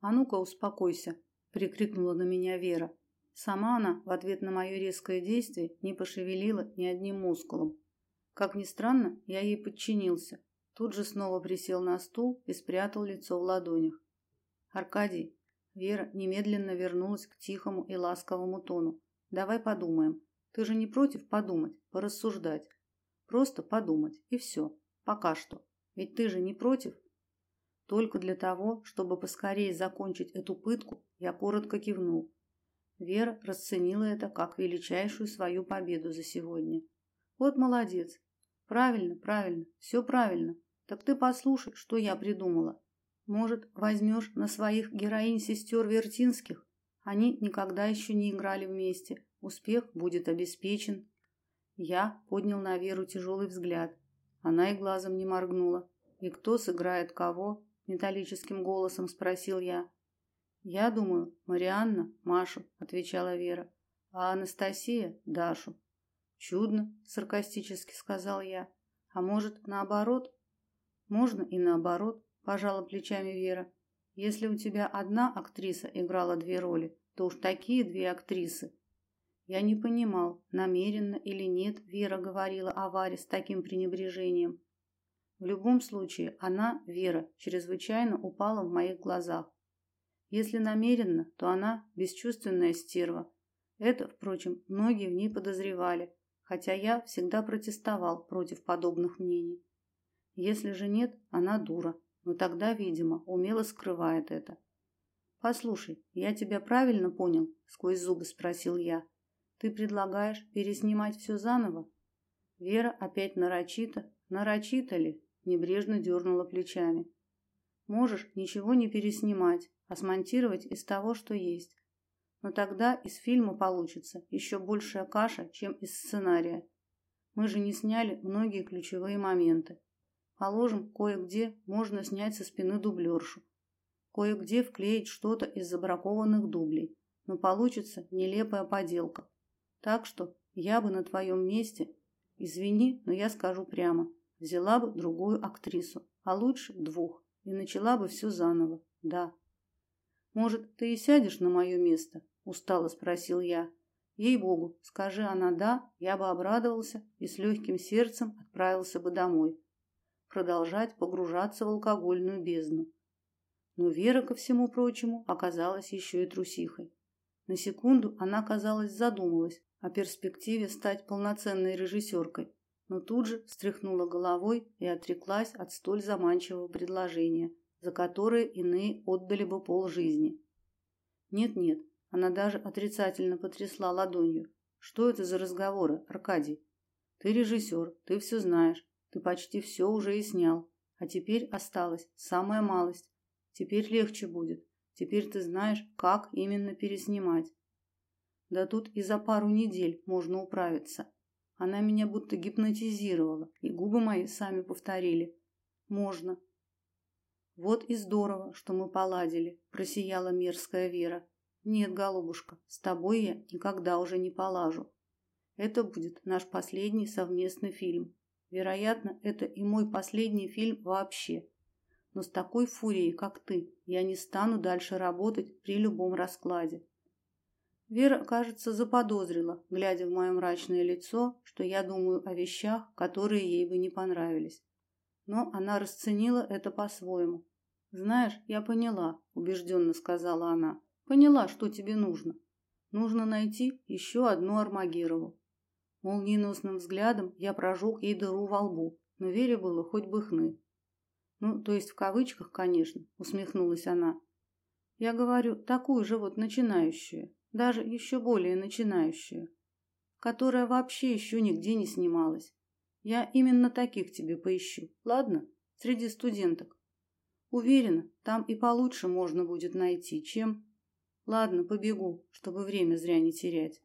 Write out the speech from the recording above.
А ну-ка, успокойся, прикрикнула на меня Вера. Сама она в ответ на мое резкое действие не пошевелила ни одним мускулом. Как ни странно, я ей подчинился. Тут же снова присел на стул и спрятал лицо в ладонях. Аркадий, Вера немедленно вернулась к тихому и ласковому тону. Давай подумаем. Ты же не против подумать, порассуждать? Просто подумать и все. Пока что. Ведь ты же не против? Только для того, чтобы поскорее закончить эту пытку, я коротко кивнул. Вера расценила это как величайшую свою победу за сегодня. Вот молодец. Правильно, правильно, все правильно. Так ты послушай, что я придумала. Может, возьмешь на своих героинь сестер Вертинских? Они никогда еще не играли вместе. Успех будет обеспечен. Я поднял на Веру тяжелый взгляд. Она и глазом не моргнула. И кто сыграет кого? Металлическим голосом спросил я. Я думаю, Марианна Машу, отвечала Вера, а Анастасия Дашу. Чудно, саркастически сказал я. А может, наоборот? Можно и наоборот, пожала плечами Вера. Если у тебя одна актриса играла две роли, то уж такие две актрисы. Я не понимал, намеренно или нет Вера говорила о Варе с таким пренебрежением. В любом случае, она, Вера, чрезвычайно упала в моих глазах. Если намеренно, то она бесчувственная стерва. Это, впрочем, многие в ней подозревали, хотя я всегда протестовал против подобных мнений. Если же нет, она дура, но тогда, видимо, умело скрывает это. Послушай, я тебя правильно понял? сквозь зубы спросил я. Ты предлагаешь переснимать все заново? Вера опять нарочито, нарочито ли, небрежно дернула плечами. Можешь ничего не переснимать, а смонтировать из того, что есть. Но тогда из фильма получится еще большая каша, чем из сценария. Мы же не сняли многие ключевые моменты. Положим, кое-где можно снять со спины дублершу. Кое-где вклеить что-то из забракованных дублей, но получится нелепая поделка. Так что я бы на твоем месте, извини, но я скажу прямо, взяла бы другую актрису, а лучше двух, и начала бы все заново. Да. Может, ты и сядешь на мое место? устало спросил я. Ей-богу, скажи она да, я бы обрадовался и с легким сердцем отправился бы домой, продолжать погружаться в алкогольную бездну. Но Вера ко всему прочему оказалась еще и трусихой. На секунду она, казалось, задумалась, о перспективе стать полноценной режиссеркой, но тут же встряхнула головой и отреклась от столь заманчивого предложения, за которое иные отдали бы полжизни. Нет-нет, она даже отрицательно потрясла ладонью. Что это за разговоры, Аркадий? Ты режиссер, ты все знаешь, ты почти все уже и снял, а теперь осталась самая малость. Теперь легче будет. Теперь ты знаешь, как именно переснимать. Да тут и за пару недель можно управиться. Она меня будто гипнотизировала, и губы мои сами повторили: "Можно". Вот и здорово, что мы поладили, просияла мерзкая Вера. Нет, голубушка, с тобой я никогда уже не полажу. Это будет наш последний совместный фильм. Вероятно, это и мой последний фильм вообще. Но с такой фурией, как ты, я не стану дальше работать при любом раскладе. Вера, кажется, заподозрила, глядя в мое мрачное лицо, что я думаю о вещах, которые ей бы не понравились. Но она расценила это по-своему. Знаешь, я поняла, убежденно сказала она. Поняла, что тебе нужно. Нужно найти еще одну Армагирову. Молниеносным взглядом я прожег ей дыру во лбу, но Вере было хоть бы хны. Ну, то есть в кавычках, конечно, усмехнулась она. Я говорю, такую же вот начинающую даже еще более начинающую, которая вообще еще нигде не снималась. Я именно таких тебе поищу. Ладно? Среди студенток. Уверена, там и получше можно будет найти, чем Ладно, побегу, чтобы время зря не терять.